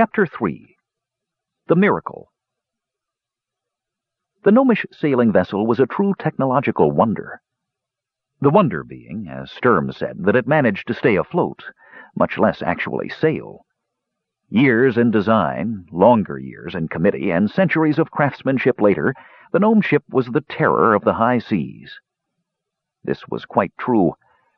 Chapter 3 The Miracle The gnomish sailing vessel was a true technological wonder. The wonder being, as Sturm said, that it managed to stay afloat, much less actually sail. Years in design, longer years in committee, and centuries of craftsmanship later, the gnome ship was the terror of the high seas. This was quite true.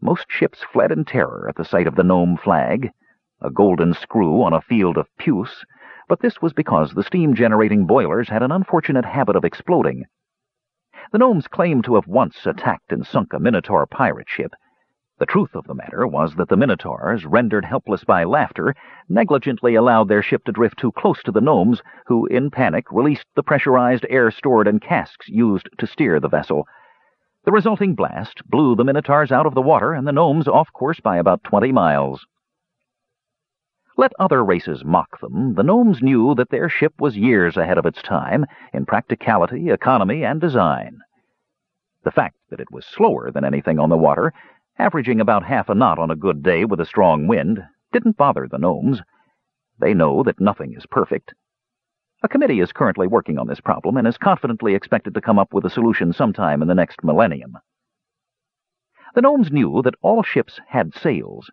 Most ships fled in terror at the sight of the gnome flag, a golden screw on a field of puce, but this was because the steam-generating boilers had an unfortunate habit of exploding. The gnomes claimed to have once attacked and sunk a Minotaur pirate ship. The truth of the matter was that the Minotaurs, rendered helpless by laughter, negligently allowed their ship to drift too close to the gnomes, who, in panic, released the pressurized air stored in casks used to steer the vessel. The resulting blast blew the Minotaurs out of the water and the gnomes off course by about twenty miles. Let other races mock them, the gnomes knew that their ship was years ahead of its time in practicality, economy, and design. The fact that it was slower than anything on the water, averaging about half a knot on a good day with a strong wind, didn't bother the gnomes. They know that nothing is perfect, a committee is currently working on this problem and is confidently expected to come up with a solution sometime in the next millennium. The gnomes knew that all ships had sails.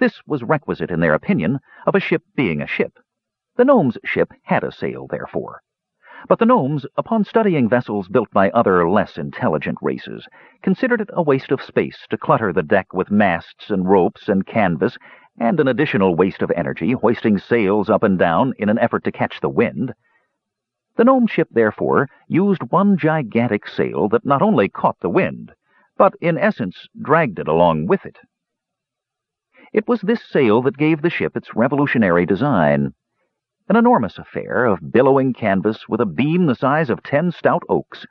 This was requisite, in their opinion, of a ship being a ship. The gnomes' ship had a sail, therefore. But the gnomes, upon studying vessels built by other less intelligent races, considered it a waste of space to clutter the deck with masts and ropes and canvas and an additional waste of energy hoisting sails up and down in an effort to catch the wind. The gnome ship, therefore, used one gigantic sail that not only caught the wind, but in essence dragged it along with it. It was this sail that gave the ship its revolutionary design. An enormous affair of billowing canvas with a beam the size of ten stout oaks,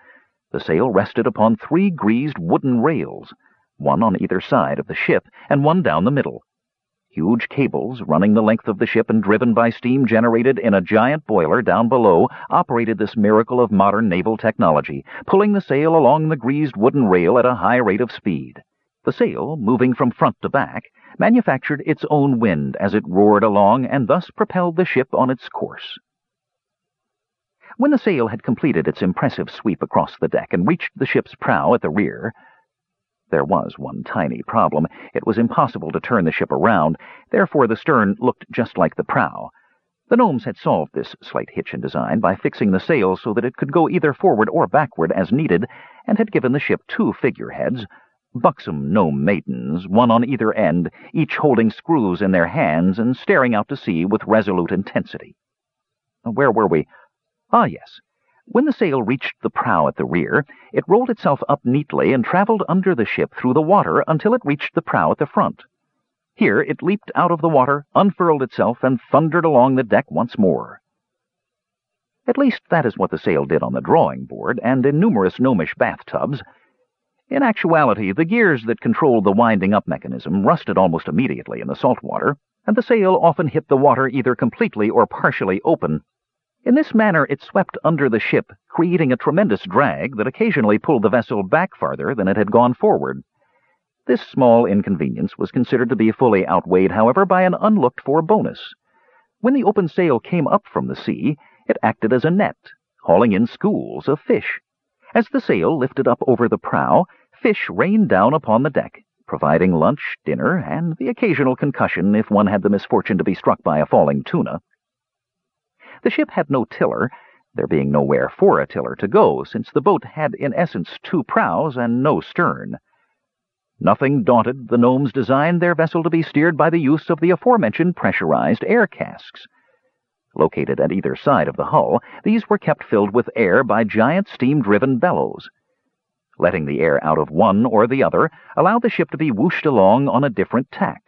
the sail rested upon three greased wooden rails, one on either side of the ship and one down the middle. Huge cables, running the length of the ship and driven by steam generated in a giant boiler down below, operated this miracle of modern naval technology, pulling the sail along the greased wooden rail at a high rate of speed. The sail, moving from front to back, manufactured its own wind as it roared along and thus propelled the ship on its course. When the sail had completed its impressive sweep across the deck and reached the ship's prow at the rear, there was one tiny problem. It was impossible to turn the ship around, therefore the stern looked just like the prow. The gnomes had solved this slight hitch in design by fixing the sail so that it could go either forward or backward as needed, and had given the ship two figureheads, buxom gnome maidens, one on either end, each holding screws in their hands and staring out to sea with resolute intensity. Where were we? Ah, yes. When the sail reached the prow at the rear, it rolled itself up neatly and traveled under the ship through the water until it reached the prow at the front. Here it leaped out of the water, unfurled itself, and thundered along the deck once more. At least that is what the sail did on the drawing board and in numerous gnomish bathtubs. In actuality, the gears that controlled the winding-up mechanism rusted almost immediately in the salt water, and the sail often hit the water either completely or partially open in this manner it swept under the ship, creating a tremendous drag that occasionally pulled the vessel back farther than it had gone forward. This small inconvenience was considered to be fully outweighed, however, by an unlooked-for bonus. When the open sail came up from the sea, it acted as a net, hauling in schools of fish. As the sail lifted up over the prow, fish rained down upon the deck, providing lunch, dinner, and the occasional concussion if one had the misfortune to be struck by a falling tuna. The ship had no tiller, there being nowhere for a tiller to go, since the boat had in essence two prows and no stern. Nothing daunted, the gnomes designed their vessel to be steered by the use of the aforementioned pressurized air casks. Located at either side of the hull, these were kept filled with air by giant steam-driven bellows. Letting the air out of one or the other allowed the ship to be whooshed along on a different tack.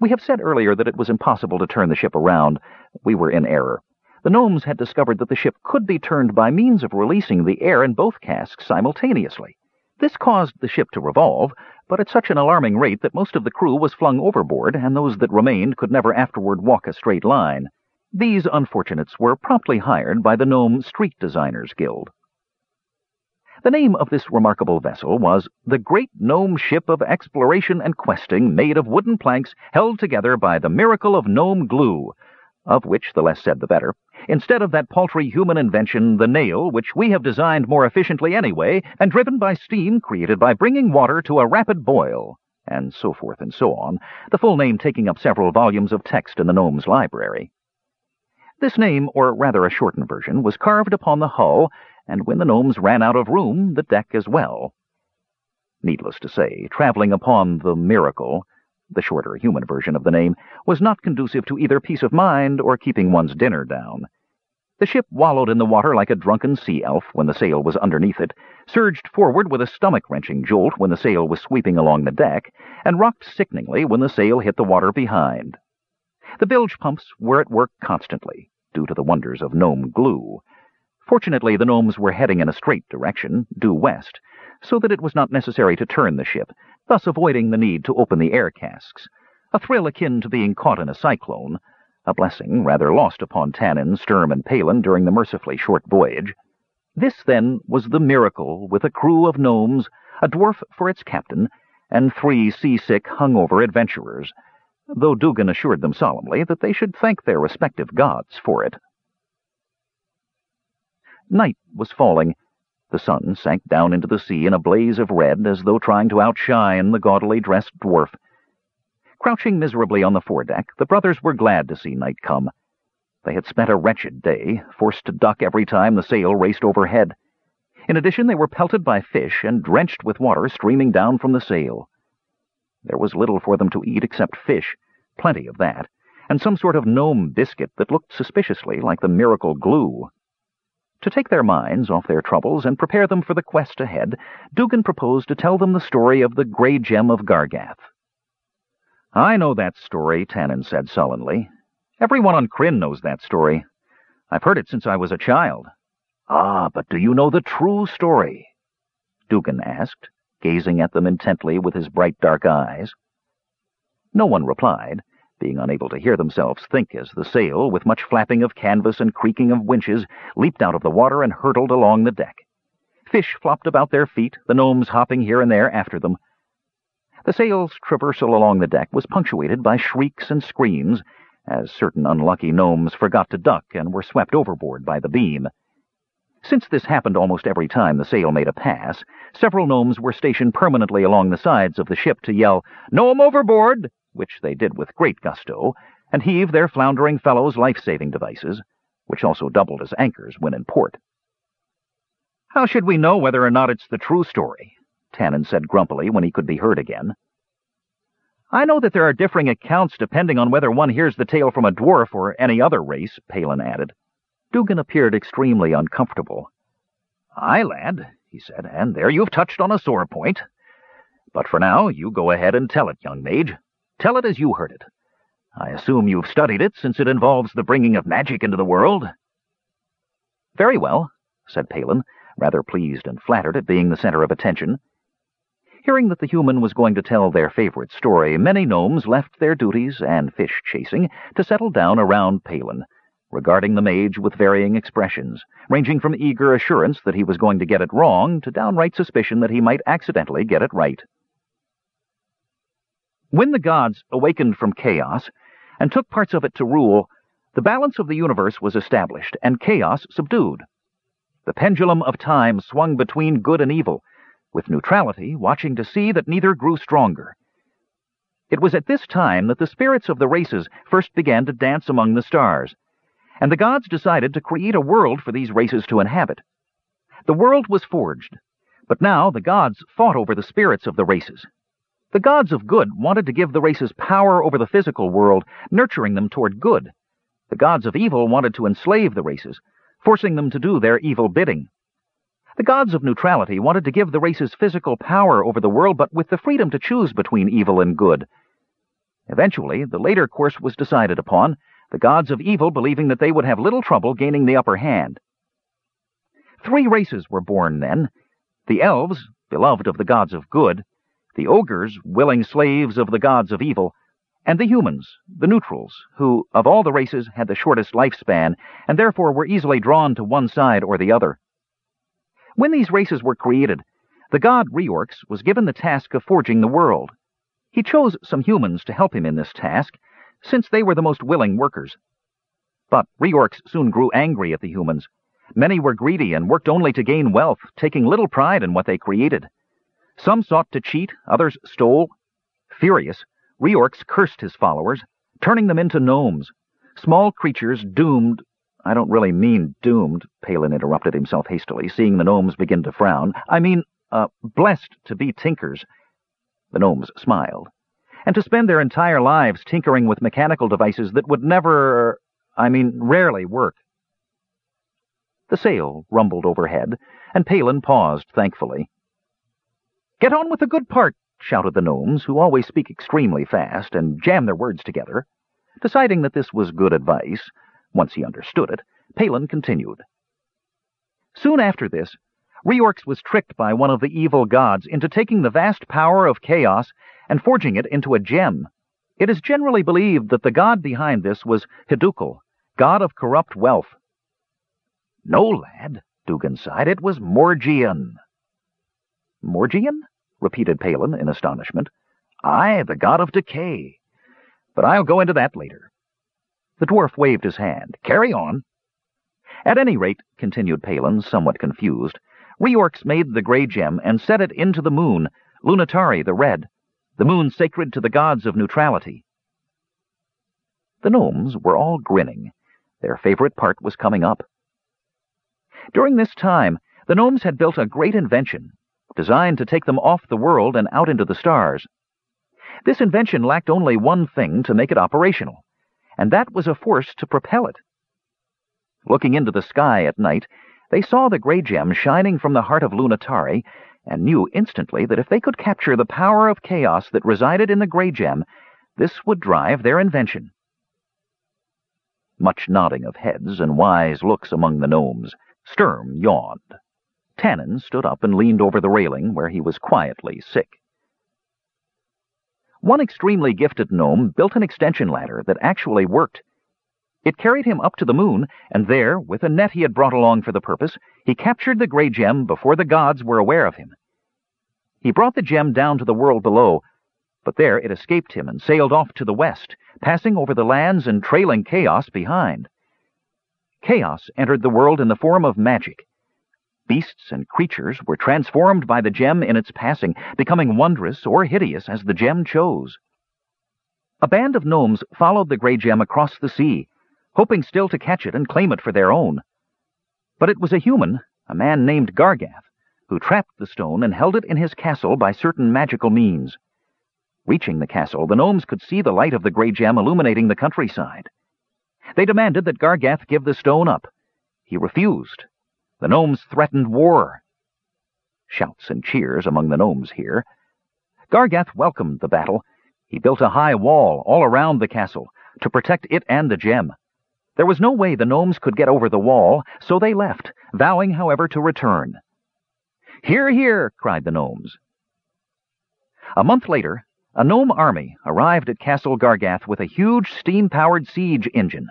We have said earlier that it was impossible to turn the ship around. We were in error. The gnomes had discovered that the ship could be turned by means of releasing the air in both casks simultaneously. This caused the ship to revolve, but at such an alarming rate that most of the crew was flung overboard, and those that remained could never afterward walk a straight line. These unfortunates were promptly hired by the Gnome Street Designers Guild. The name of this remarkable vessel was the Great Gnome Ship of Exploration and Questing, made of wooden planks held together by the miracle of gnome glue, of which the less said the better, instead of that paltry human invention, the nail, which we have designed more efficiently anyway, and driven by steam created by bringing water to a rapid boil, and so forth and so on, the full name taking up several volumes of text in the gnome's library. This name, or rather a shortened version, was carved upon the hull, and when the gnomes ran out of room, the deck as well. Needless to say, traveling upon the Miracle the shorter human version of the name, was not conducive to either peace of mind or keeping one's dinner down. The ship wallowed in the water like a drunken sea elf when the sail was underneath it, surged forward with a stomach-wrenching jolt when the sail was sweeping along the deck, and rocked sickeningly when the sail hit the water behind. The bilge pumps were at work constantly, due to the wonders of gnome glue. Fortunately, the gnomes were heading in a straight direction, due west, so that it was not necessary to turn the ship, thus avoiding the need to open the air casks, a thrill akin to being caught in a cyclone, a blessing rather lost upon Tanin, Sturm, and Palin during the mercifully short voyage. This, then, was the miracle, with a crew of gnomes, a dwarf for its captain, and three seasick, hungover adventurers, though Dugan assured them solemnly that they should thank their respective gods for it. Night was falling, the sun sank down into the sea in a blaze of red, as though trying to outshine the gaudily dressed dwarf. Crouching miserably on the foredeck, the brothers were glad to see night come. They had spent a wretched day, forced to duck every time the sail raced overhead. In addition, they were pelted by fish and drenched with water streaming down from the sail. There was little for them to eat except fish, plenty of that, and some sort of gnome biscuit that looked suspiciously like the miracle glue. To take their minds off their troubles and prepare them for the quest ahead, Dugan proposed to tell them the story of the Grey Gem of Gargath. I know that story, Tanin said sullenly. Everyone on Krynn knows that story. I've heard it since I was a child. Ah, but do you know the true story? Dugan asked, gazing at them intently with his bright dark eyes. No one replied, being unable to hear themselves think as the sail, with much flapping of canvas and creaking of winches, leaped out of the water and hurtled along the deck. Fish flopped about their feet, the gnomes hopping here and there after them. The sail's traversal along the deck was punctuated by shrieks and screams, as certain unlucky gnomes forgot to duck and were swept overboard by the beam. Since this happened almost every time the sail made a pass, several gnomes were stationed permanently along the sides of the ship to yell, Gnome overboard! Which they did with great gusto, and heave their floundering fellows' life-saving devices, which also doubled as anchors when in port. How should we know whether or not it's the true story? Tanin said grumpily when he could be heard again. I know that there are differing accounts depending on whether one hears the tale from a dwarf or any other race, Palin added. Dugan appeared extremely uncomfortable. Aye, lad, he said, and there you've touched on a sore point. But for now, you go ahead and tell it, young mage. Tell it as you heard it. I assume you've studied it, since it involves the bringing of magic into the world. Very well, said Palin, rather pleased and flattered at being the center of attention. Hearing that the human was going to tell their favorite story, many gnomes left their duties and fish-chasing to settle down around Palin, regarding the mage with varying expressions, ranging from eager assurance that he was going to get it wrong to downright suspicion that he might accidentally get it right. When the gods awakened from chaos and took parts of it to rule, the balance of the universe was established and chaos subdued. The pendulum of time swung between good and evil, with neutrality watching to see that neither grew stronger. It was at this time that the spirits of the races first began to dance among the stars, and the gods decided to create a world for these races to inhabit. The world was forged, but now the gods fought over the spirits of the races. The gods of good wanted to give the races power over the physical world, nurturing them toward good. The gods of evil wanted to enslave the races, forcing them to do their evil bidding. The gods of neutrality wanted to give the races physical power over the world, but with the freedom to choose between evil and good. Eventually, the later course was decided upon, the gods of evil believing that they would have little trouble gaining the upper hand. Three races were born then. The elves, beloved of the gods of good, the ogres, willing slaves of the gods of evil, and the humans, the neutrals, who, of all the races, had the shortest lifespan, and therefore were easily drawn to one side or the other. When these races were created, the god Reorx was given the task of forging the world. He chose some humans to help him in this task, since they were the most willing workers. But Reorx soon grew angry at the humans. Many were greedy and worked only to gain wealth, taking little pride in what they created. Some sought to cheat, others stole. Furious, Reorx cursed his followers, turning them into gnomes, small creatures doomed I don't really mean doomed, Palin interrupted himself hastily, seeing the gnomes begin to frown. I mean, uh, blessed to be tinkers. The gnomes smiled. And to spend their entire lives tinkering with mechanical devices that would never, I mean, rarely work. The sail rumbled overhead, and Palin paused thankfully. Get on with the good part, shouted the gnomes, who always speak extremely fast and jam their words together. Deciding that this was good advice, once he understood it, Palin continued. Soon after this, Reorx was tricked by one of the evil gods into taking the vast power of chaos and forging it into a gem. It is generally believed that the god behind this was Hiddukel, god of corrupt wealth. No, lad, Dugan sighed. It was Morgion. Morgion? repeated Palin in astonishment. Aye, the god of decay. But I'll go into that later. The dwarf waved his hand. Carry on. At any rate, continued Palin, somewhat confused, Reorx made the gray gem and set it into the moon, Lunitari the red, the moon sacred to the gods of neutrality. The gnomes were all grinning. Their favorite part was coming up. During this time, the gnomes had built a great invention, designed to take them off the world and out into the stars. This invention lacked only one thing to make it operational, and that was a force to propel it. Looking into the sky at night, they saw the gray gem shining from the heart of Lunitari and knew instantly that if they could capture the power of chaos that resided in the gray gem, this would drive their invention. Much nodding of heads and wise looks among the gnomes, Sturm yawned. Tanin stood up and leaned over the railing where he was quietly sick. One extremely gifted gnome built an extension ladder that actually worked. It carried him up to the moon, and there, with a net he had brought along for the purpose, he captured the gray gem before the gods were aware of him. He brought the gem down to the world below, but there it escaped him and sailed off to the west, passing over the lands and trailing chaos behind. Chaos entered the world in the form of magic. Beasts and creatures were transformed by the gem in its passing, becoming wondrous or hideous as the gem chose. A band of gnomes followed the gray gem across the sea, hoping still to catch it and claim it for their own. But it was a human, a man named Gargath, who trapped the stone and held it in his castle by certain magical means. Reaching the castle, the gnomes could see the light of the gray gem illuminating the countryside. They demanded that Gargath give the stone up. He refused. The gnomes threatened war. Shouts and cheers among the gnomes here. Gargath welcomed the battle. He built a high wall all around the castle to protect it and the gem. There was no way the gnomes could get over the wall, so they left, vowing, however, to return. Hear, hear, cried the gnomes. A month later, a gnome army arrived at Castle Gargath with a huge steam-powered siege engine.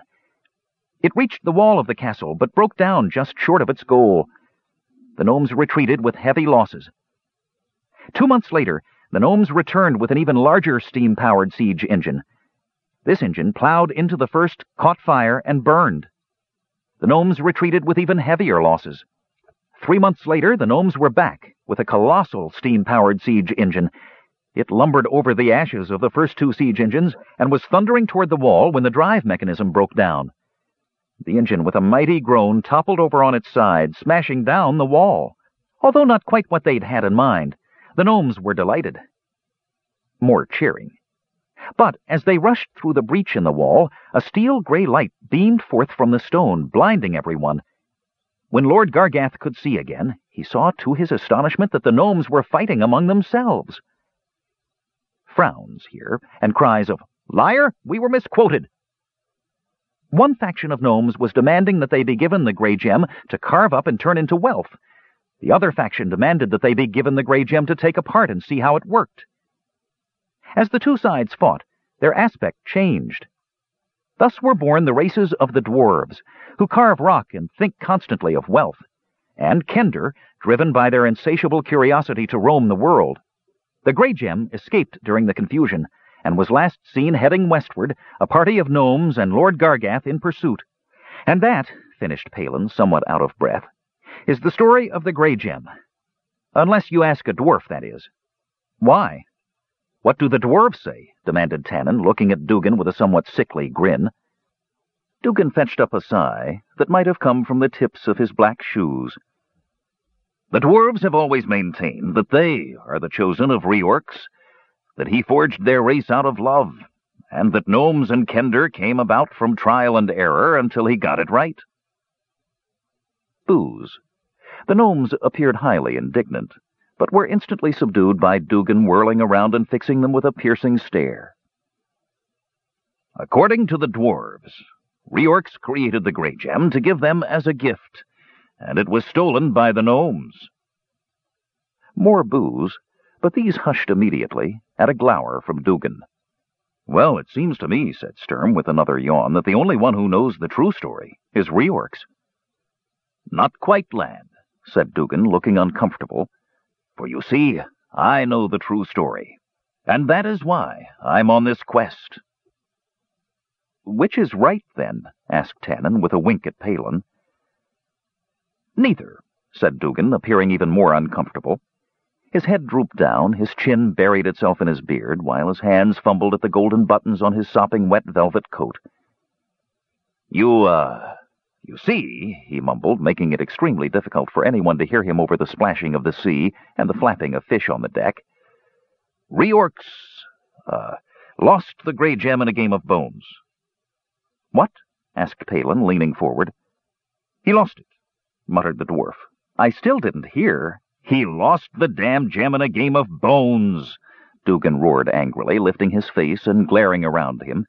It reached the wall of the castle, but broke down just short of its goal. The gnomes retreated with heavy losses. Two months later, the gnomes returned with an even larger steam-powered siege engine. This engine plowed into the first, caught fire, and burned. The gnomes retreated with even heavier losses. Three months later, the gnomes were back with a colossal steam-powered siege engine. It lumbered over the ashes of the first two siege engines and was thundering toward the wall when the drive mechanism broke down. The engine, with a mighty groan, toppled over on its side, smashing down the wall. Although not quite what they'd had in mind, the gnomes were delighted. More cheering. But as they rushed through the breach in the wall, a steel-gray light beamed forth from the stone, blinding everyone. When Lord Gargath could see again, he saw to his astonishment that the gnomes were fighting among themselves. Frowns here, and cries of, Liar! We were misquoted! One faction of gnomes was demanding that they be given the gray gem to carve up and turn into wealth. The other faction demanded that they be given the gray gem to take apart and see how it worked. As the two sides fought, their aspect changed. Thus were born the races of the dwarves, who carve rock and think constantly of wealth, and Kender, driven by their insatiable curiosity to roam the world. The gray gem escaped during the confusion, and was last seen heading westward, a party of gnomes and Lord Gargath in pursuit, And that, finished Palin, somewhat out of breath, is the story of the Grey Gem. Unless you ask a dwarf, that is. Why? What do the dwarves say? demanded Tanin, looking at Dugan with a somewhat sickly grin. Dugan fetched up a sigh that might have come from the tips of his black shoes. The dwarves have always maintained that they are the chosen of Reorx, that he forged their race out of love, and that gnomes and kender came about from trial and error until he got it right. Boos. The gnomes appeared highly indignant, but were instantly subdued by Dugan whirling around and fixing them with a piercing stare. According to the dwarves, Reorx created the Grey Gem to give them as a gift, and it was stolen by the gnomes. More boos, but these hushed immediately at a glower from Dugan. Well, it seems to me, said Sturm with another yawn, that the only one who knows the true story is Reorx. Not quite, lad, said Dugan, looking uncomfortable. For you see, I know the true story, and that is why I'm on this quest. Which is right, then? asked Tanin, with a wink at Palin. Neither, said Dugan, appearing even more uncomfortable. His head drooped down, his chin buried itself in his beard, while his hands fumbled at the golden buttons on his sopping wet velvet coat. You, uh, you see, he mumbled, making it extremely difficult for anyone to hear him over the splashing of the sea and the flapping of fish on the deck. Reorx, uh, lost the Grey Gem in a game of bones. What? asked Palin, leaning forward. He lost it, muttered the dwarf. I still didn't hear. He lost the damn gem in a game of bones, Dugan roared angrily, lifting his face and glaring around him.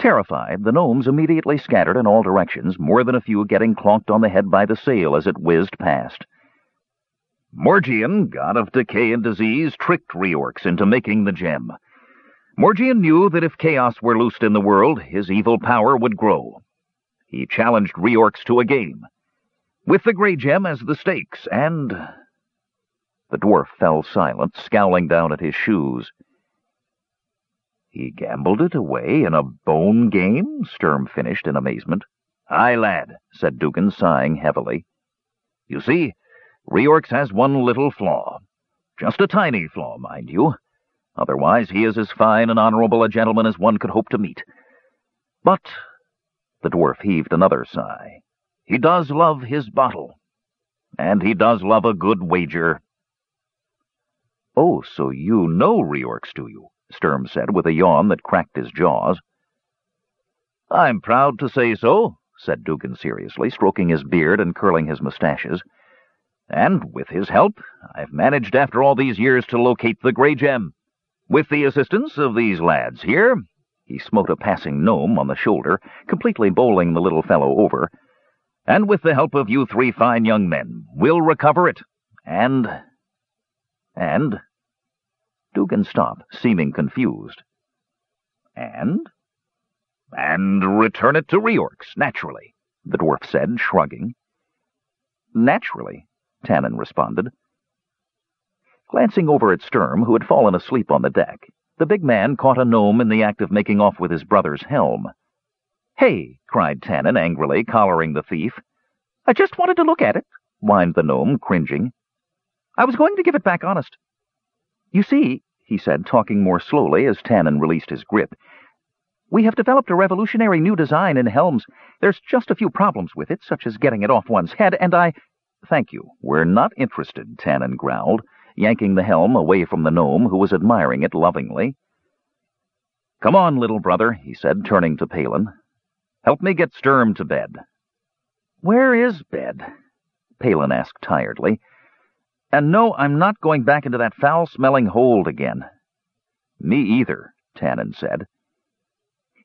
Terrified, the gnomes immediately scattered in all directions, more than a few getting clonked on the head by the sail as it whizzed past. Morgion, god of decay and disease, tricked Reorx into making the gem. Morgion knew that if chaos were loosed in the world, his evil power would grow. He challenged Reorx to a game, with the Grey Gem as the stakes, and the dwarf fell silent, scowling down at his shoes. He gambled it away in a bone game? Sturm finished in amazement. Aye, lad, said Dugan, sighing heavily. You see, Reorx has one little flaw. Just a tiny flaw, mind you. Otherwise, he is as fine and honorable a gentleman as one could hope to meet. But, the dwarf heaved another sigh, he does love his bottle. And he does love a good wager. Oh, so you know Reorx, do you? Sturm said, with a yawn that cracked his jaws. I'm proud to say so, said Dugan seriously, stroking his beard and curling his mustaches. And with his help, I've managed after all these years to locate the Grey Gem. With the assistance of these lads here, he smote a passing gnome on the shoulder, completely bowling the little fellow over, and with the help of you three fine young men, we'll recover it, and... and... Dugan stopped, seeming confused. And? And return it to Reorx, naturally, the dwarf said, shrugging. Naturally, Tanin responded. Glancing over at Sturm, who had fallen asleep on the deck, the big man caught a gnome in the act of making off with his brother's helm. Hey, cried Tanin angrily, collaring the thief. I just wanted to look at it, whined the gnome, cringing. I was going to give it back honest. You see, he said, talking more slowly as Tanin released his grip, we have developed a revolutionary new design in helms. There's just a few problems with it, such as getting it off one's head, and I... Thank you. We're not interested, Tanin growled, yanking the helm away from the gnome, who was admiring it lovingly. Come on, little brother, he said, turning to Palin. Help me get Sturm to bed. Where is bed? Palin asked tiredly. And no, I'm not going back into that foul-smelling hold again. Me either, Tanin said.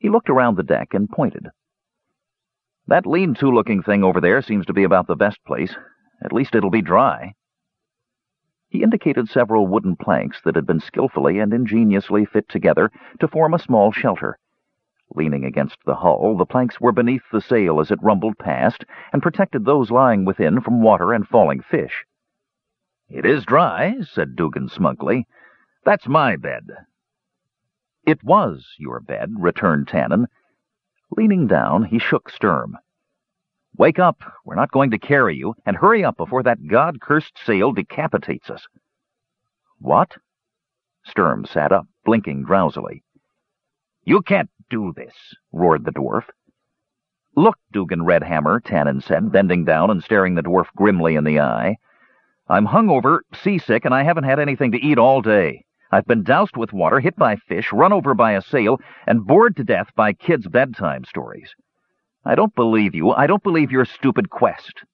He looked around the deck and pointed. That lean-to looking thing over there seems to be about the best place. At least it'll be dry. He indicated several wooden planks that had been skillfully and ingeniously fit together to form a small shelter. Leaning against the hull, the planks were beneath the sail as it rumbled past and protected those lying within from water and falling fish. It is dry, said Dugan smugly. That's my bed. It was your bed, returned Tanin. Leaning down, he shook Sturm. Wake up. We're not going to carry you, and hurry up before that God-cursed sail decapitates us. What? Sturm sat up, blinking drowsily. You can't do this, roared the dwarf. Look, Dugan Redhammer, Tanin said, bending down and staring the dwarf grimly in the eye. I'm hungover, seasick, and I haven't had anything to eat all day. I've been doused with water, hit by fish, run over by a sail, and bored to death by kids' bedtime stories. I don't believe you. I don't believe your stupid quest.